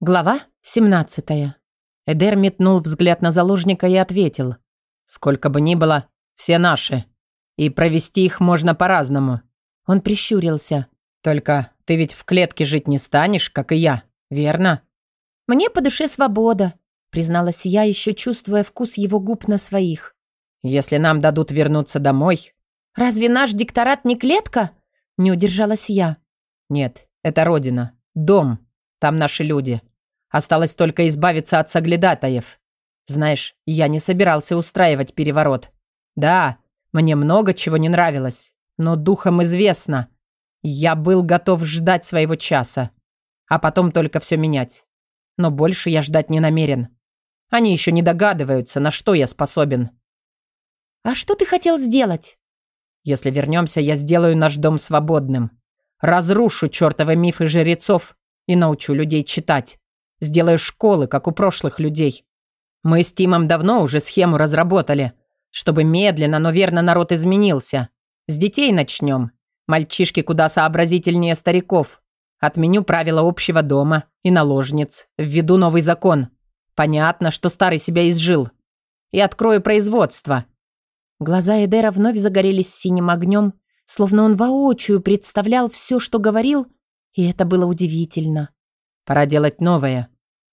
Глава 17. Эдер метнул взгляд на заложника и ответил. «Сколько бы ни было, все наши. И провести их можно по-разному». Он прищурился. «Только ты ведь в клетке жить не станешь, как и я, верно?» «Мне по душе свобода», призналась я, еще чувствуя вкус его губ на своих. «Если нам дадут вернуться домой...» «Разве наш дикторат не клетка?» Не удержалась я. «Нет, это родина. Дом. Там наши люди. Осталось только избавиться от соглядатаев. Знаешь, я не собирался устраивать переворот. Да, мне много чего не нравилось, но духом известно. Я был готов ждать своего часа, а потом только все менять. Но больше я ждать не намерен. Они еще не догадываются, на что я способен. «А что ты хотел сделать?» «Если вернемся, я сделаю наш дом свободным. Разрушу чертовы мифы жрецов и научу людей читать. Сделаю школы, как у прошлых людей. Мы с Тимом давно уже схему разработали, чтобы медленно, но верно народ изменился. С детей начнем. Мальчишки куда сообразительнее стариков. Отменю правила общего дома и наложниц. Введу новый закон. Понятно, что старый себя изжил. И открою производство. Глаза Эдера вновь загорелись синим огнем, словно он воочию представлял все, что говорил, и это было удивительно. Пора делать новое.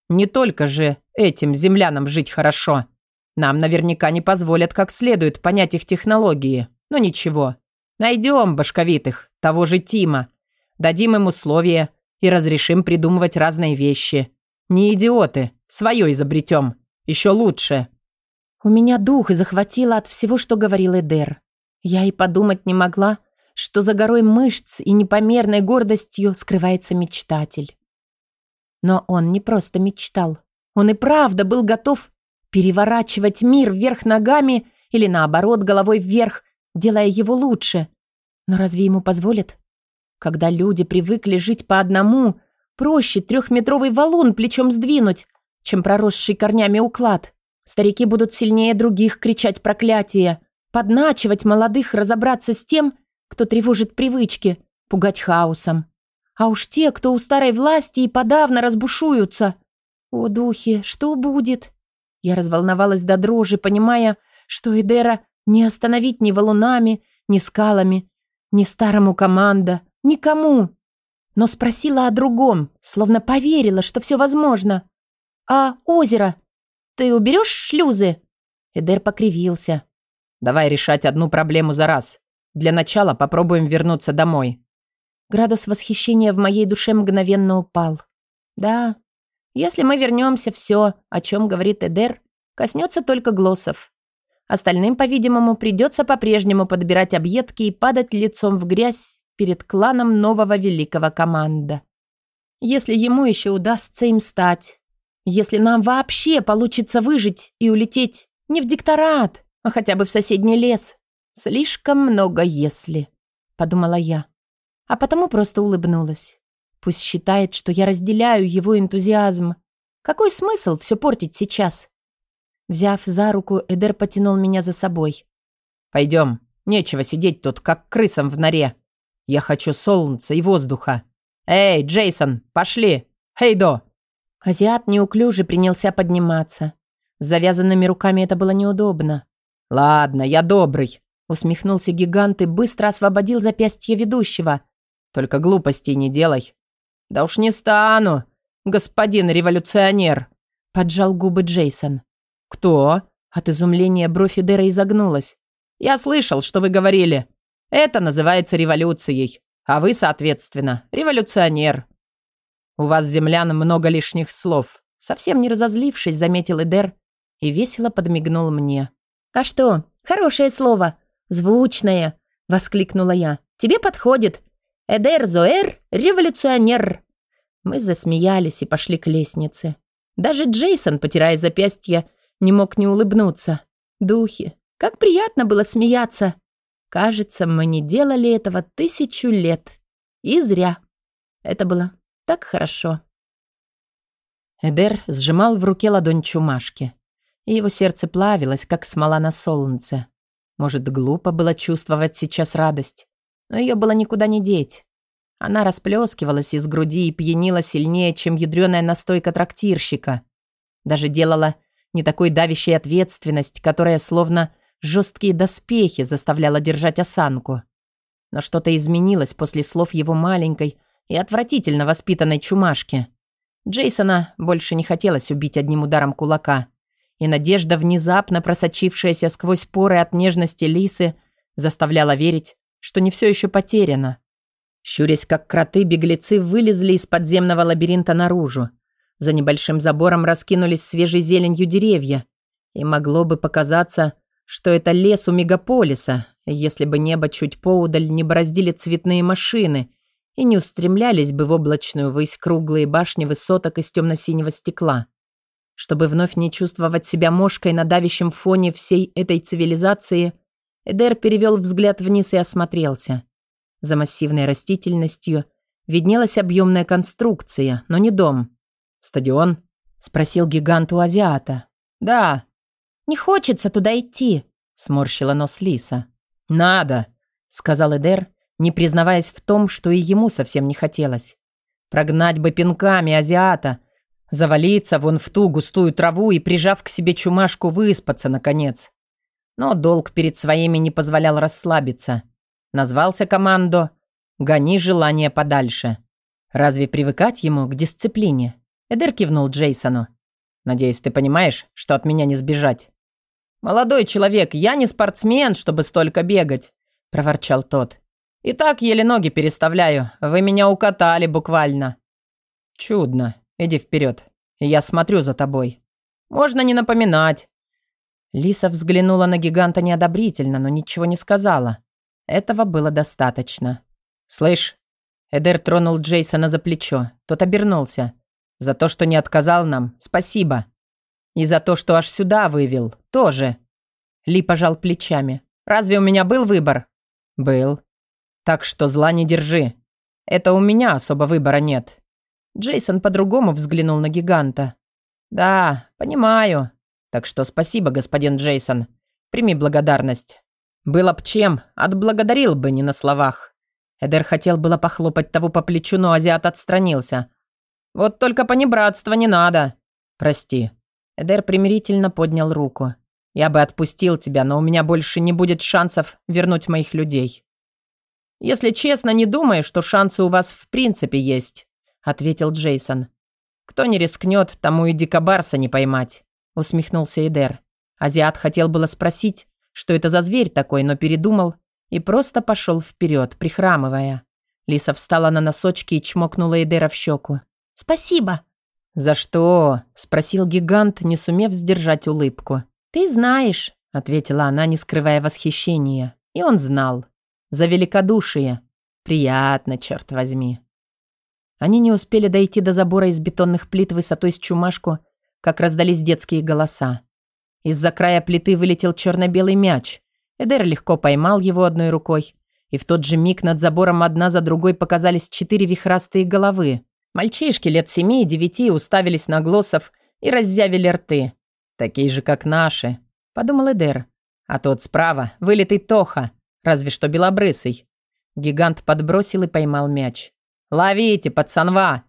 Не только же этим землянам жить хорошо. Нам наверняка не позволят как следует понять их технологии. Но ничего. Найдем башковитых, того же Тима. Дадим им условия и разрешим придумывать разные вещи. Не идиоты, свое изобретем. Еще лучше. У меня дух захватило от всего, что говорил Эдер. Я и подумать не могла, что за горой мышц и непомерной гордостью скрывается мечтатель. Но он не просто мечтал. Он и правда был готов переворачивать мир вверх ногами или наоборот головой вверх, делая его лучше. Но разве ему позволят? Когда люди привыкли жить по одному, проще трехметровый валун плечом сдвинуть, чем проросший корнями уклад. Старики будут сильнее других кричать проклятия, подначивать молодых разобраться с тем, кто тревожит привычки, пугать хаосом. А уж те, кто у старой власти и подавно разбушуются. О, духи, что будет? Я разволновалась до дрожи, понимая, что Эдера не остановить ни валунами, ни скалами, ни старому команда, никому. Но спросила о другом, словно поверила, что все возможно. «А озеро? Ты уберешь шлюзы?» Эдер покривился. «Давай решать одну проблему за раз. Для начала попробуем вернуться домой. Градус восхищения в моей душе мгновенно упал. Да, если мы вернемся, все, о чем говорит Эдер, коснется только глоссов. Остальным, по-видимому, придется по-прежнему подбирать объедки и падать лицом в грязь перед кланом нового великого команда. Если ему еще удастся им стать. Если нам вообще получится выжить и улететь не в дикторат, а хотя бы в соседний лес. Слишком много «если», — подумала я а потому просто улыбнулась. Пусть считает, что я разделяю его энтузиазм. Какой смысл все портить сейчас? Взяв за руку, Эдер потянул меня за собой. «Пойдем. Нечего сидеть тут, как крысам в норе. Я хочу солнца и воздуха. Эй, Джейсон, пошли! Хейдо!» Азиат неуклюже принялся подниматься. С завязанными руками это было неудобно. «Ладно, я добрый», — усмехнулся гигант и быстро освободил запястье ведущего — только глупостей не делай». «Да уж не стану, господин революционер», — поджал губы Джейсон. «Кто?» От изумления бровь Эдера изогнулась. «Я слышал, что вы говорили. Это называется революцией, а вы, соответственно, революционер». «У вас, землян, много лишних слов», — совсем не разозлившись, заметил Эдер и весело подмигнул мне. «А что, хорошее слово, звучное», — воскликнула я. «Тебе подходит. Эдер Зоэр — революционер!» Мы засмеялись и пошли к лестнице. Даже Джейсон, потирая запястье, не мог не улыбнуться. Духи, как приятно было смеяться. Кажется, мы не делали этого тысячу лет. И зря. Это было так хорошо. Эдер сжимал в руке ладонь чумашки, его сердце плавилось, как смола на солнце. Может, глупо было чувствовать сейчас радость, но ее было никуда не деть. Она расплескивалась из груди и пьянила сильнее, чем ядреная настойка трактирщика. Даже делала не такой давящей ответственность, которая словно жесткие доспехи заставляла держать осанку. Но что-то изменилось после слов его маленькой и отвратительно воспитанной чумашки. Джейсона больше не хотелось убить одним ударом кулака, и надежда, внезапно просочившаяся сквозь поры от нежности Лисы, заставляла верить, что не все еще потеряно. Щурясь, как кроты, беглецы вылезли из подземного лабиринта наружу. За небольшим забором раскинулись свежей зеленью деревья, и могло бы показаться, что это лес у мегаполиса, если бы небо чуть поудаль не бороздили цветные машины и не устремлялись бы в облачную высь круглые башни высоток из темно-синего стекла. Чтобы вновь не чувствовать себя мошкой на давящем фоне всей этой цивилизации, Эдер перевел взгляд вниз и осмотрелся. За массивной растительностью виднелась объемная конструкция, но не дом. «Стадион?» – спросил гигант у азиата. «Да». «Не хочется туда идти», – сморщила нос Лиса. «Надо», – сказал Эдер, не признаваясь в том, что и ему совсем не хотелось. «Прогнать бы пинками азиата, завалиться вон в ту густую траву и, прижав к себе чумашку, выспаться, наконец. Но долг перед своими не позволял расслабиться. Назвался командо «Гони желание подальше». Разве привыкать ему к дисциплине? Эдер кивнул Джейсону. «Надеюсь, ты понимаешь, что от меня не сбежать». «Молодой человек, я не спортсмен, чтобы столько бегать», – проворчал тот. «И так еле ноги переставляю. Вы меня укатали буквально». «Чудно. Иди вперед. Я смотрю за тобой. Можно не напоминать. Лиса взглянула на гиганта неодобрительно, но ничего не сказала. Этого было достаточно. «Слышь?» Эдер тронул Джейсона за плечо. Тот обернулся. «За то, что не отказал нам, спасибо. И за то, что аж сюда вывел, тоже». Ли пожал плечами. «Разве у меня был выбор?» «Был. Так что зла не держи. Это у меня особо выбора нет». Джейсон по-другому взглянул на гиганта. «Да, понимаю. Так что спасибо, господин Джейсон. Прими благодарность. Было б чем, отблагодарил бы не на словах. Эдер хотел было похлопать того по плечу, но азиат отстранился. Вот только понебратства не надо. Прости. Эдер примирительно поднял руку. Я бы отпустил тебя, но у меня больше не будет шансов вернуть моих людей. Если честно, не думаю, что шансы у вас в принципе есть, ответил Джейсон. Кто не рискнет, тому и дикобарса не поймать усмехнулся Эдер. Азиат хотел было спросить, что это за зверь такой, но передумал и просто пошел вперед, прихрамывая. Лиса встала на носочки и чмокнула Эдера в щеку. «Спасибо!» «За что?» – спросил гигант, не сумев сдержать улыбку. «Ты знаешь», – ответила она, не скрывая восхищения. И он знал. «За великодушие. Приятно, черт возьми». Они не успели дойти до забора из бетонных плит высотой с чумашку, как раздались детские голоса. Из-за края плиты вылетел черно-белый мяч. Эдер легко поймал его одной рукой. И в тот же миг над забором одна за другой показались четыре вихрастые головы. Мальчишки лет семи и девяти уставились на глоссов и раззявили рты. «Такие же, как наши», — подумал Эдер. А тот справа — вылитый Тоха, разве что белобрысый. Гигант подбросил и поймал мяч. «Ловите, пацанва!»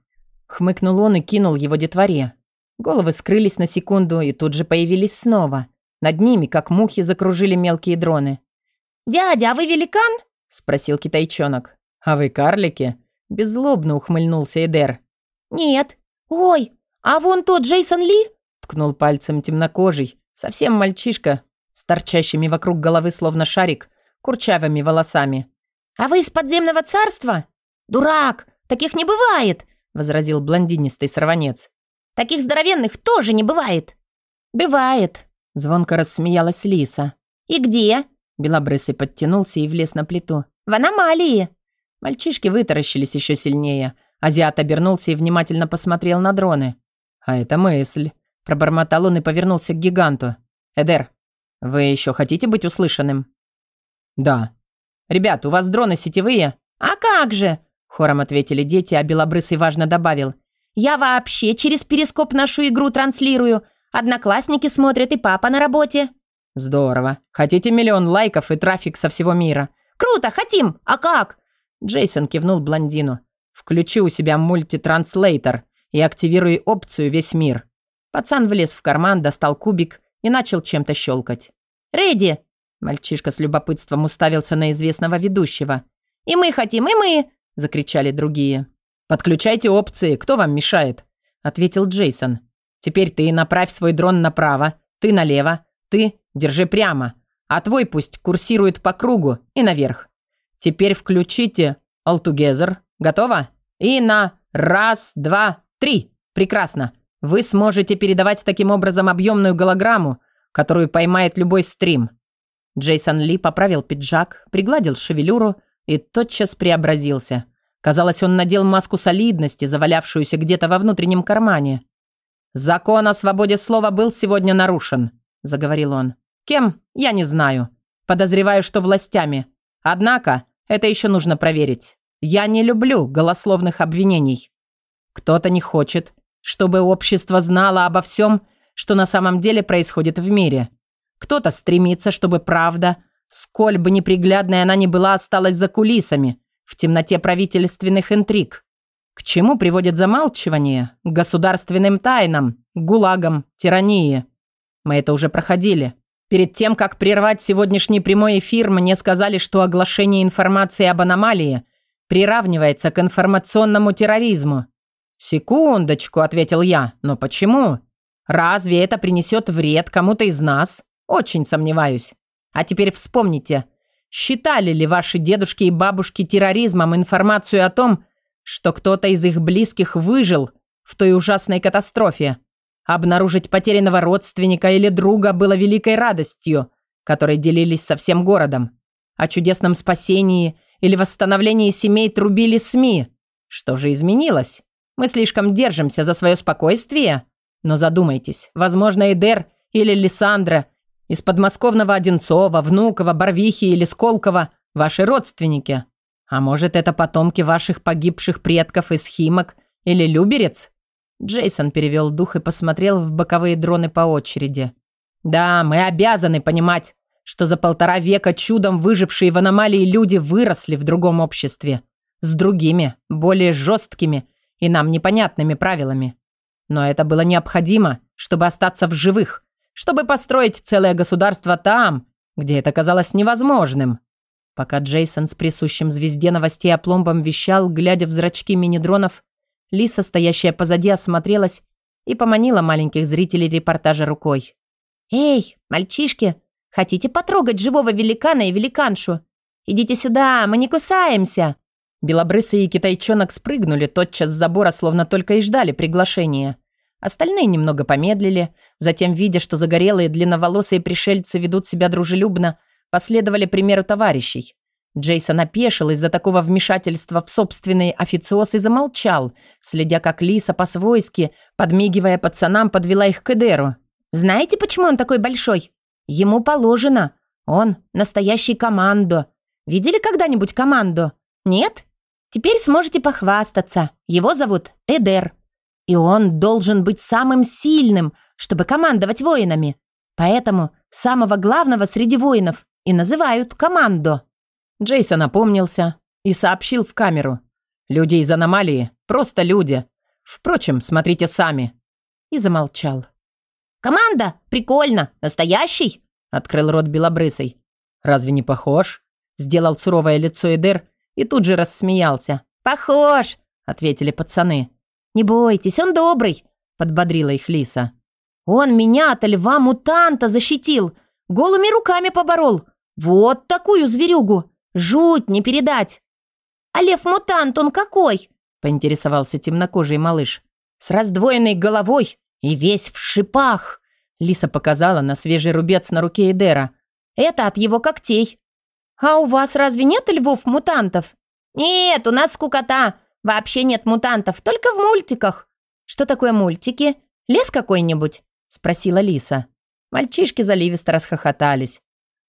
Хмыкнул он и кинул его детворе. Головы скрылись на секунду и тут же появились снова. Над ними, как мухи, закружили мелкие дроны. «Дядя, а вы великан?» – спросил китайчонок. «А вы карлики?» – беззлобно ухмыльнулся Эдер. «Нет. Ой, а вон тот Джейсон Ли?» – ткнул пальцем темнокожий, совсем мальчишка, с торчащими вокруг головы словно шарик, курчавыми волосами. «А вы из подземного царства?» «Дурак! Таких не бывает!» – возразил блондинистый сорванец. Таких здоровенных тоже не бывает». «Бывает», — звонко рассмеялась Лиса. «И где?» Белобрысый подтянулся и влез на плиту. «В аномалии!» Мальчишки вытаращились еще сильнее. Азиат обернулся и внимательно посмотрел на дроны. «А это мысль», — пробормотал он и повернулся к гиганту. «Эдер, вы еще хотите быть услышанным?» «Да». «Ребят, у вас дроны сетевые?» «А как же?» — хором ответили дети, а Белобрысый важно добавил. Я вообще через перископ нашу игру транслирую. Одноклассники смотрят и папа на работе». «Здорово. Хотите миллион лайков и трафик со всего мира?» «Круто, хотим. А как?» Джейсон кивнул блондину. «Включи у себя мультитранслейтер и активируй опцию «Весь мир». Пацан влез в карман, достал кубик и начал чем-то щелкать. «Рэди!» Мальчишка с любопытством уставился на известного ведущего. «И мы хотим, и мы!» – закричали другие. «Подключайте опции, кто вам мешает?» – ответил Джейсон. «Теперь ты направь свой дрон направо, ты налево, ты держи прямо, а твой пусть курсирует по кругу и наверх. Теперь включите All Together. Готово? И на раз, два, три. Прекрасно. Вы сможете передавать таким образом объемную голограмму, которую поймает любой стрим. Джейсон Ли поправил пиджак, пригладил шевелюру и тотчас преобразился. Казалось, он надел маску солидности, завалявшуюся где-то во внутреннем кармане. «Закон о свободе слова был сегодня нарушен», – заговорил он. «Кем? Я не знаю. Подозреваю, что властями. Однако, это еще нужно проверить. Я не люблю голословных обвинений. Кто-то не хочет, чтобы общество знало обо всем, что на самом деле происходит в мире. Кто-то стремится, чтобы правда, сколь бы неприглядной она ни была, осталась за кулисами, в темноте правительственных интриг. К чему приводит замалчивание? К государственным тайнам, гулагам, тирании. Мы это уже проходили. Перед тем, как прервать сегодняшний прямой эфир, мне сказали, что оглашение информации об аномалии приравнивается к информационному терроризму. «Секундочку», — ответил я, — «но почему? Разве это принесет вред кому-то из нас? Очень сомневаюсь. А теперь вспомните, считали ли ваши дедушки и бабушки терроризмом информацию о том, что кто-то из их близких выжил в той ужасной катастрофе? Обнаружить потерянного родственника или друга было великой радостью, которой делились со всем городом. О чудесном спасении или восстановлении семей трубили СМИ. Что же изменилось? Мы слишком держимся за свое спокойствие? Но задумайтесь, возможно, Эдер или Лиссандра из подмосковного Одинцова, Внуково, Барвихи или Сколково – ваши родственники. А может, это потомки ваших погибших предков из Химок или Люберец? Джейсон перевел дух и посмотрел в боковые дроны по очереди. Да, мы обязаны понимать, что за полтора века чудом выжившие в аномалии люди выросли в другом обществе. С другими, более жесткими и нам непонятными правилами. Но это было необходимо, чтобы остаться в живых чтобы построить целое государство там, где это казалось невозможным. Пока Джейсон с присущим звезде новостей опломбом вещал, глядя в зрачки мини-дронов, Лиса, стоящая позади, осмотрелась и поманила маленьких зрителей репортажа рукой. «Эй, мальчишки, хотите потрогать живого великана и великаншу? Идите сюда, мы не кусаемся!» Белобрысый и китайчонок спрыгнули тотчас с забора, словно только и ждали приглашения. Остальные немного помедлили, затем, видя, что загорелые длинноволосые пришельцы ведут себя дружелюбно, последовали примеру товарищей. Джейсон опешил из-за такого вмешательства в собственный официоз и замолчал, следя, как Лиса по-свойски, подмигивая пацанам, подвела их к Эдеру. «Знаете, почему он такой большой? Ему положено. Он настоящий командо. Видели когда-нибудь команду? Нет? Теперь сможете похвастаться. Его зовут Эдер. И он должен быть самым сильным, чтобы командовать воинами. Поэтому самого главного среди воинов и называют командо. Джейсон опомнился и сообщил в камеру. «Люди из аномалии, просто люди. Впрочем, смотрите сами». И замолчал. «Команда? Прикольно! Настоящий?» Открыл рот белобрысый. «Разве не похож?» Сделал суровое лицо Эдер и тут же рассмеялся. «Похож!» — ответили пацаны. «Не бойтесь, он добрый», — подбодрила их Лиса. «Он меня от льва-мутанта защитил, голыми руками поборол. Вот такую зверюгу! Жуть не передать!» «А лев-мутант он какой?» — поинтересовался темнокожий малыш. «С раздвоенной головой и весь в шипах!» Лиса показала на свежий рубец на руке Эдера. «Это от его когтей». «А у вас разве нет львов-мутантов?» «Нет, у нас скукота. Вообще нет мутантов, только в мультиках. Что такое мультики? Лес какой-нибудь? Спросила Лиса. Мальчишки заливисто расхохотались.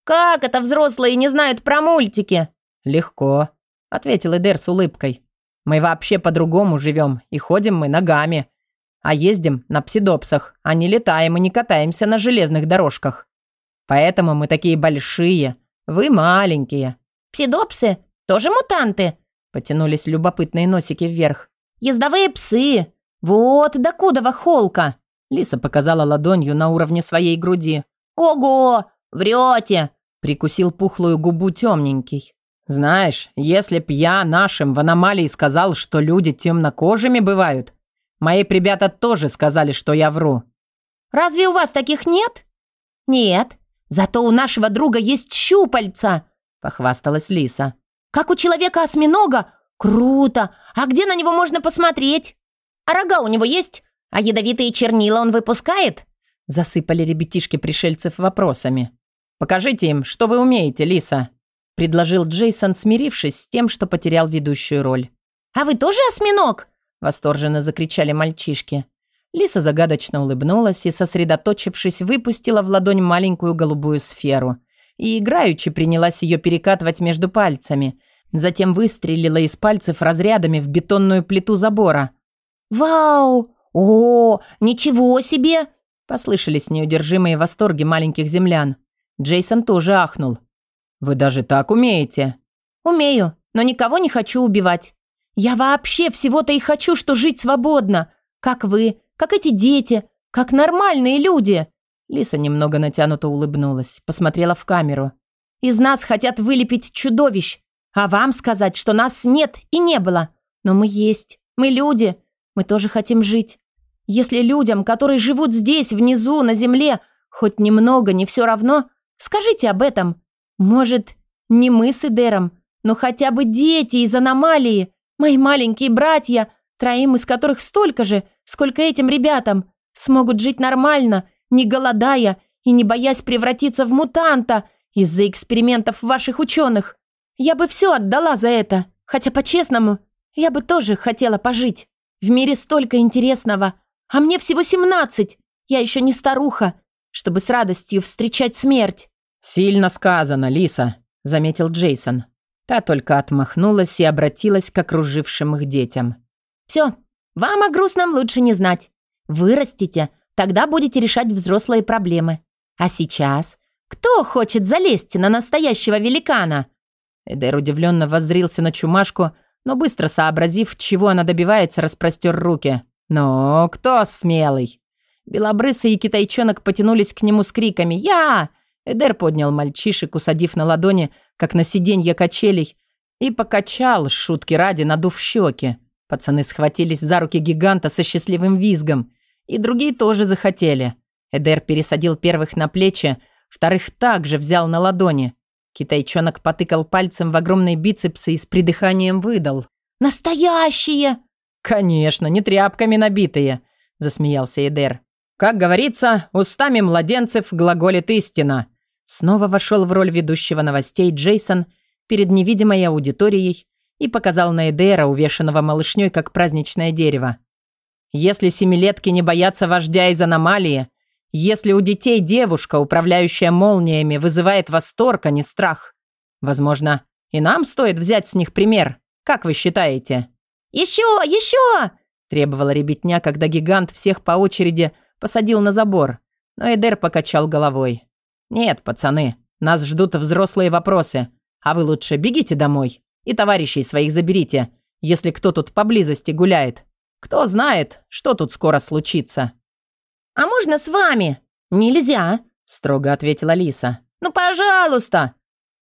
«Как это взрослые не знают про мультики?» «Легко», — ответил Эдер с улыбкой. «Мы вообще по-другому живем, и ходим мы ногами. А ездим на псидопсах, а не летаем и не катаемся на железных дорожках. Поэтому мы такие большие, вы маленькие». «Псидопсы? Тоже мутанты?» Потянулись любопытные носики вверх. «Ездовые псы! Вот докудова холка!» Лиса показала ладонью на уровне своей груди. «Ого! Врете!» Прикусил пухлую губу темненький. «Знаешь, если б я нашим в аномалии сказал, что люди темнокожими бывают, мои ребята тоже сказали, что я вру». «Разве у вас таких нет?» «Нет, зато у нашего друга есть щупальца», — похвасталась Лиса. «Как у человека-осьминога? Круто! А где на него можно посмотреть? А рога у него есть? А ядовитые чернила он выпускает?» Засыпали ребятишки пришельцев вопросами. «Покажите им, что вы умеете, Лиса», — предложил Джейсон, смирившись с тем, что потерял ведущую роль. «А вы тоже осьминог?» — восторженно закричали мальчишки. Лиса загадочно улыбнулась и, сосредоточившись, выпустила в ладонь маленькую голубую сферу и играючи принялась ее перекатывать между пальцами. Затем выстрелила из пальцев разрядами в бетонную плиту забора. «Вау! О, ничего себе!» Послышались неудержимые восторги маленьких землян. Джейсон тоже ахнул. «Вы даже так умеете?» «Умею, но никого не хочу убивать. Я вообще всего-то и хочу, что жить свободно, как вы, как эти дети, как нормальные люди». Лиса немного натянуто улыбнулась, посмотрела в камеру. «Из нас хотят вылепить чудовищ, а вам сказать, что нас нет и не было. Но мы есть, мы люди, мы тоже хотим жить. Если людям, которые живут здесь, внизу, на земле, хоть немного не все равно, скажите об этом. Может, не мы с Эдером, но хотя бы дети из аномалии, мои маленькие братья, троим из которых столько же, сколько этим ребятам, смогут жить нормально, не голодая и не боясь превратиться в мутанта из-за экспериментов ваших ученых. Я бы все отдала за это, хотя, по-честному, я бы тоже хотела пожить. В мире столько интересного, а мне всего семнадцать. Я еще не старуха, чтобы с радостью встречать смерть». «Сильно сказано, Лиса», — заметил Джейсон. Та только отмахнулась и обратилась к окружившим их детям. «Все, вам о грустном лучше не знать. Вырастите, тогда будете решать взрослые проблемы. А сейчас, кто хочет залезть на настоящего великана?» Эдер удивленно воззрился на чумашку, но быстро сообразив, чего она добивается, распростер руки. «Ну, кто смелый?» Белобрысый и китайчонок потянулись к нему с криками «Я!». Эдер поднял мальчишек, усадив на ладони, как на сиденье качелей, и покачал, шутки ради, надув щеки. Пацаны схватились за руки гиганта со счастливым визгом. И другие тоже захотели. Эдер пересадил первых на плечи, вторых также взял на ладони. Китайчонок потыкал пальцем в огромные бицепсы и с придыханием выдал. «Настоящие!» «Конечно, не тряпками набитые», — засмеялся Эдер. «Как говорится, устами младенцев глаголит истина». Снова вошел в роль ведущего новостей Джейсон перед невидимой аудиторией и показал на Эдера, увешанного малышней, как праздничное дерево. «Если семилетки не боятся вождя из аномалии, если у детей девушка, управляющая молниями, вызывает восторг, а не страх, возможно, и нам стоит взять с них пример. Как вы считаете?» «Еще! Еще!» – требовала ребятня, когда гигант всех по очереди посадил на забор. Но Эдер покачал головой. «Нет, пацаны, нас ждут взрослые вопросы, а вы лучше бегите домой и товарищей своих заберите, если кто тут поблизости гуляет. Кто знает, что тут скоро случится». «А можно с вами?» «Нельзя», – строго ответила Лиса. «Ну, пожалуйста!»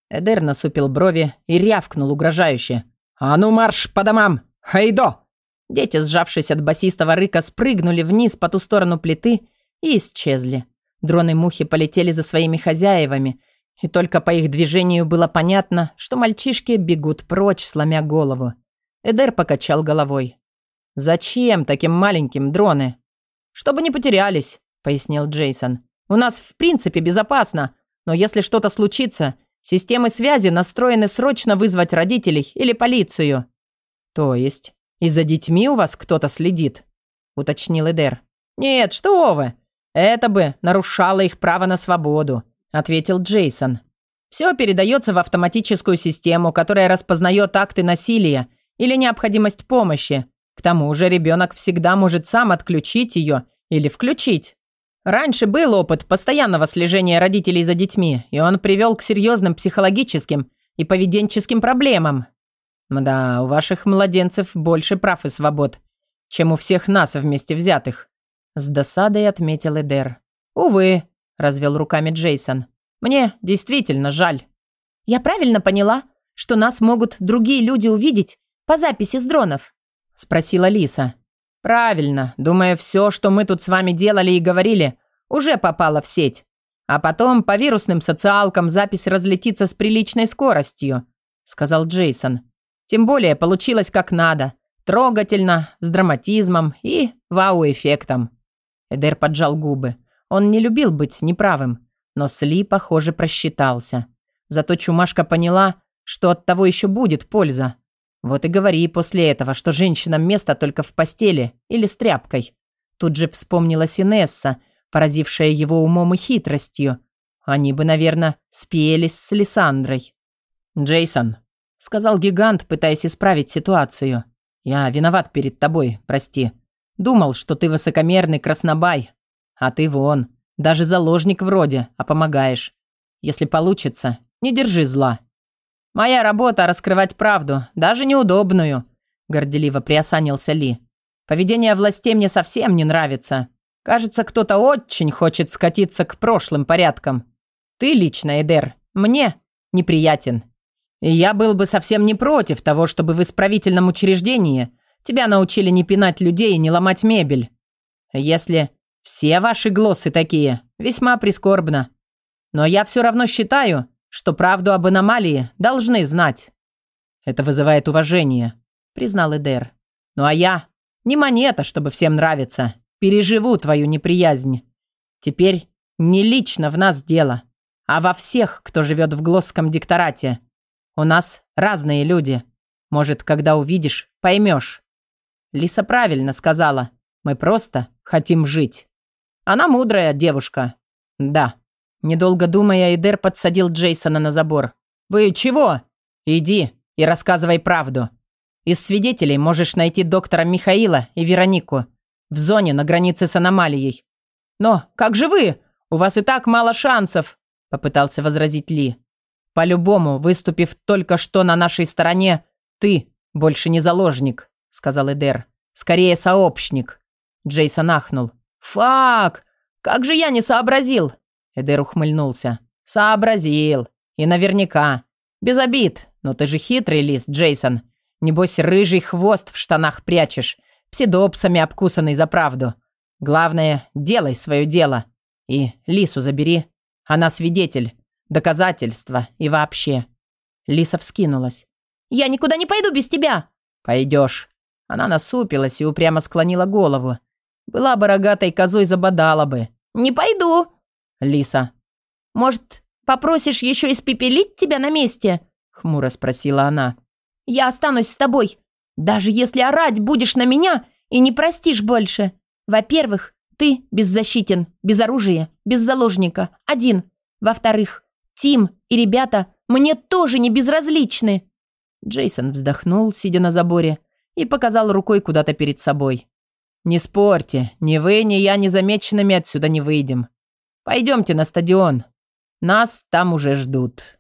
Эдер насупил брови и рявкнул угрожающе. «А ну марш по домам! Хайдо!» Дети, сжавшись от басистого рыка, спрыгнули вниз по ту сторону плиты и исчезли. Дроны-мухи полетели за своими хозяевами, и только по их движению было понятно, что мальчишки бегут прочь, сломя голову. Эдер покачал головой. «Зачем таким маленьким дроны?» «Чтобы не потерялись», — пояснил Джейсон. «У нас в принципе безопасно, но если что-то случится, системы связи настроены срочно вызвать родителей или полицию». «То есть и за детьми у вас кто-то следит?» — уточнил Эдер. «Нет, что вы! Это бы нарушало их право на свободу», — ответил Джейсон. «Все передается в автоматическую систему, которая распознает акты насилия или необходимость помощи. К тому же ребенок всегда может сам отключить ее или включить. Раньше был опыт постоянного слежения родителей за детьми, и он привел к серьезным психологическим и поведенческим проблемам. Да, у ваших младенцев больше прав и свобод, чем у всех нас вместе взятых. С досадой отметил Эдер. Увы, развел руками Джейсон. Мне действительно жаль. Я правильно поняла, что нас могут другие люди увидеть по записи с дронов? Спросила Лиса. Правильно. Думаю, все, что мы тут с вами делали и говорили, уже попало в сеть. А потом по вирусным социалкам запись разлетится с приличной скоростью, сказал Джейсон. Тем более получилось как надо. Трогательно, с драматизмом и вау-эффектом. Эдер поджал губы. Он не любил быть неправым, но Сли, похоже, просчитался. Зато Чумашка поняла, что от того еще будет польза. Вот и говори после этого, что женщинам место только в постели или с тряпкой. Тут же вспомнила Синесса, поразившая его умом и хитростью. Они бы, наверное, спелись с Лиссандрой. «Джейсон», — сказал гигант, пытаясь исправить ситуацию. «Я виноват перед тобой, прости. Думал, что ты высокомерный краснобай. А ты вон, даже заложник вроде, а помогаешь. Если получится, не держи зла». «Моя работа — раскрывать правду, даже неудобную», — горделиво приосанился Ли. «Поведение властей мне совсем не нравится. Кажется, кто-то очень хочет скатиться к прошлым порядкам. Ты лично, Эдер, мне неприятен. И я был бы совсем не против того, чтобы в исправительном учреждении тебя научили не пинать людей и не ломать мебель. Если все ваши глоссы такие, весьма прискорбно. Но я все равно считаю, что правду об аномалии должны знать. Это вызывает уважение, признал Эдер. Ну а я не монета, чтобы всем нравиться. Переживу твою неприязнь. Теперь не лично в нас дело, а во всех, кто живет в Глосском дикторате. У нас разные люди. Может, когда увидишь, поймешь. Лиса правильно сказала. Мы просто хотим жить. Она мудрая девушка. Да. Недолго думая, Эйдер подсадил Джейсона на забор. «Вы чего? Иди и рассказывай правду. Из свидетелей можешь найти доктора Михаила и Веронику в зоне на границе с аномалией. Но как же вы? У вас и так мало шансов, попытался возразить Ли. По-любому, выступив только что на нашей стороне, ты больше не заложник, сказал Эдер. Скорее сообщник. Джейсон ахнул. Фак! Как же я не сообразил? Эдер ухмыльнулся. Сообразил. И наверняка. Без обид. Но ты же хитрый лис, Джейсон. Небось, рыжий хвост в штанах прячешь псидопсами обкусанный за правду. Главное, делай свое дело. И Лису забери. Она свидетель, доказательство и вообще». Лиса вскинулась. «Я никуда не пойду без тебя!» «Пойдешь». Она насупилась и упрямо склонила голову. Была бы рогатой козой, забодала бы. «Не пойду!» Лиса. «Может, попросишь еще испепелить тебя на месте?» Хмуро спросила она. «Я останусь с тобой. Даже если орать будешь на меня и не простишь больше. Во-первых, ты беззащитен, без оружия, без заложника, один. Во-вторых, Тим и ребята мне тоже не безразличны. Джейсон вздохнул, сидя на заборе, и показал рукой куда-то перед собой. «Не спорьте, ни вы, ни я незамеченными отсюда не выйдем. Пойдемте на стадион. Нас там уже ждут».